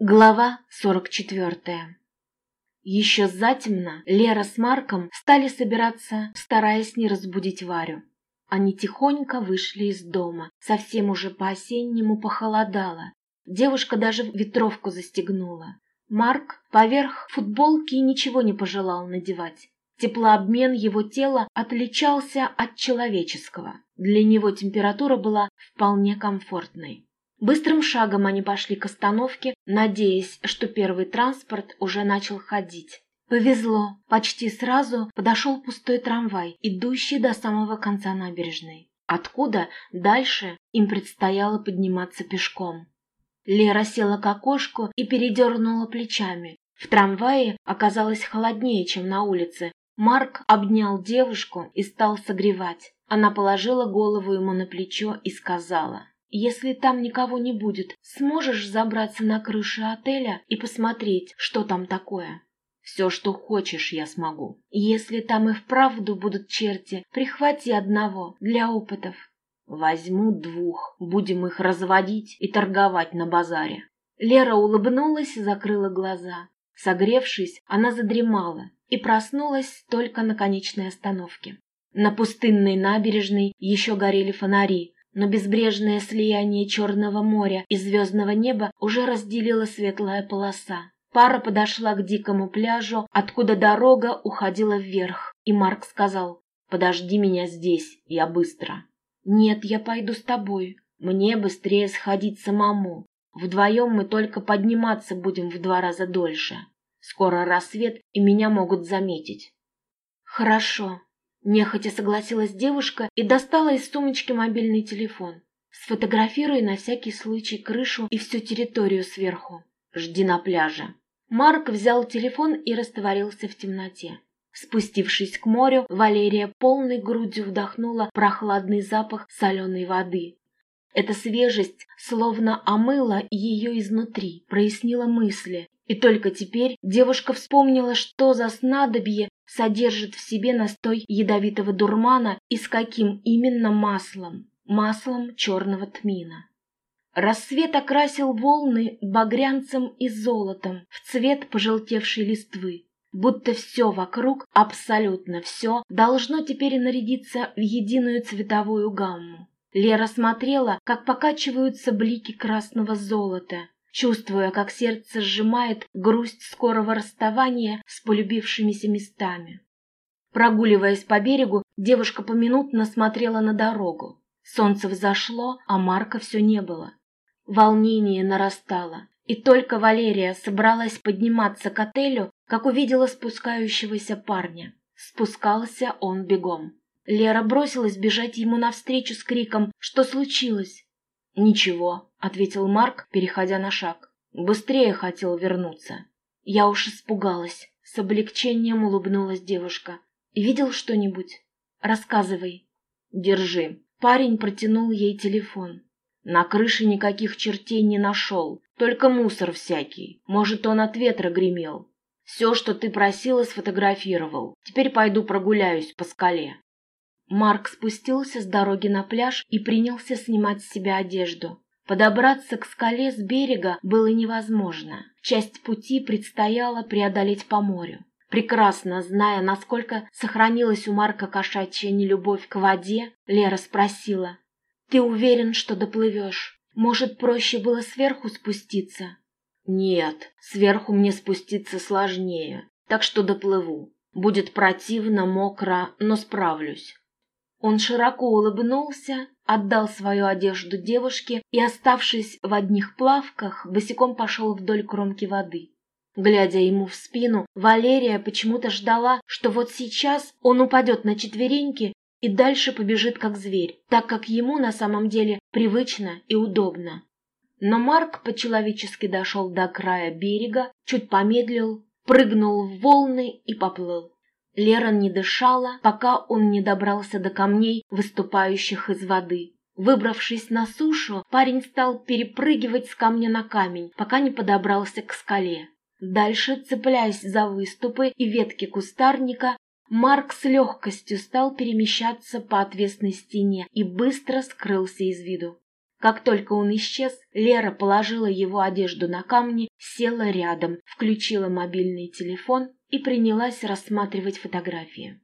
Глава 44 Еще затемно Лера с Марком стали собираться, стараясь не разбудить Варю. Они тихонько вышли из дома, совсем уже по-осеннему похолодало. Девушка даже ветровку застегнула. Марк поверх футболки ничего не пожелал надевать. Теплообмен его тела отличался от человеческого. Для него температура была вполне комфортной. Быстрым шагом они пошли к остановке, надеясь, что первый транспорт уже начал ходить. Повезло, почти сразу подошел пустой трамвай, идущий до самого конца набережной. Откуда дальше им предстояло подниматься пешком. Лера села к окошку и передернула плечами. В трамвае оказалось холоднее, чем на улице. Марк обнял девушку и стал согревать. Она положила голову ему на плечо и сказала если там никого не будет, сможешь забраться на крышу отеля и посмотреть, что там такое? Все, что хочешь, я смогу. Если там и вправду будут черти, прихвати одного для опытов. Возьму двух, будем их разводить и торговать на базаре. Лера улыбнулась и закрыла глаза. Согревшись, она задремала и проснулась только на конечной остановке. На пустынной набережной еще горели фонари, но безбрежное слияние Черного моря и звездного неба уже разделила светлая полоса. Пара подошла к дикому пляжу, откуда дорога уходила вверх, и Марк сказал, «Подожди меня здесь, я быстро». «Нет, я пойду с тобой. Мне быстрее сходить самому. Вдвоем мы только подниматься будем в два раза дольше. Скоро рассвет, и меня могут заметить». «Хорошо», Нехотя согласилась девушка и достала из сумочки мобильный телефон. Сфотографируй на всякий случай крышу и всю территорию сверху. Жди на пляже. Марк взял телефон и растворился в темноте. Спустившись к морю, Валерия полной грудью вдохнула прохладный запах соленой воды. Эта свежесть словно омыла ее изнутри, прояснила мысли. И только теперь девушка вспомнила, что за снадобье содержит в себе настой ядовитого дурмана и с каким именно маслом? Маслом черного тмина. Рассвет окрасил волны багрянцем и золотом в цвет пожелтевшей листвы. Будто все вокруг, абсолютно все, должно теперь нарядиться в единую цветовую гамму. Лера смотрела, как покачиваются блики красного золота, чувствуя, как сердце сжимает грусть скорого расставания с полюбившимися местами. Прогуливаясь по берегу, девушка поминутно смотрела на дорогу. Солнце взошло, а Марка все не было. Волнение нарастало, и только Валерия собралась подниматься к отелю, как увидела спускающегося парня. Спускался он бегом. Лера бросилась бежать ему навстречу с криком «Что случилось?». «Ничего», — ответил Марк, переходя на шаг. «Быстрее хотел вернуться». Я уж испугалась. С облегчением улыбнулась девушка. «Видел что-нибудь? Рассказывай». «Держи». Парень протянул ей телефон. На крыше никаких чертей не нашел, только мусор всякий. Может, он от ветра гремел. Все, что ты просила, сфотографировал. Теперь пойду прогуляюсь по скале. Марк спустился с дороги на пляж и принялся снимать с себя одежду. Подобраться к скале с берега было невозможно. Часть пути предстояло преодолеть по морю. Прекрасно зная, насколько сохранилась у Марка кошачья нелюбовь к воде, Лера спросила. «Ты уверен, что доплывешь? Может, проще было сверху спуститься?» «Нет, сверху мне спуститься сложнее, так что доплыву. Будет противно, мокро, но справлюсь». Он широко улыбнулся, отдал свою одежду девушке и, оставшись в одних плавках, босиком пошел вдоль кромки воды. Глядя ему в спину, Валерия почему-то ждала, что вот сейчас он упадет на четвереньки и дальше побежит как зверь, так как ему на самом деле привычно и удобно. Но Марк по-человечески дошел до края берега, чуть помедлил, прыгнул в волны и поплыл. Лера не дышала, пока он не добрался до камней, выступающих из воды. Выбравшись на сушу, парень стал перепрыгивать с камня на камень, пока не подобрался к скале. Дальше, цепляясь за выступы и ветки кустарника, Марк с легкостью стал перемещаться по отвесной стене и быстро скрылся из виду. Как только он исчез, Лера положила его одежду на камни, села рядом, включила мобильный телефон и принялась рассматривать фотографии.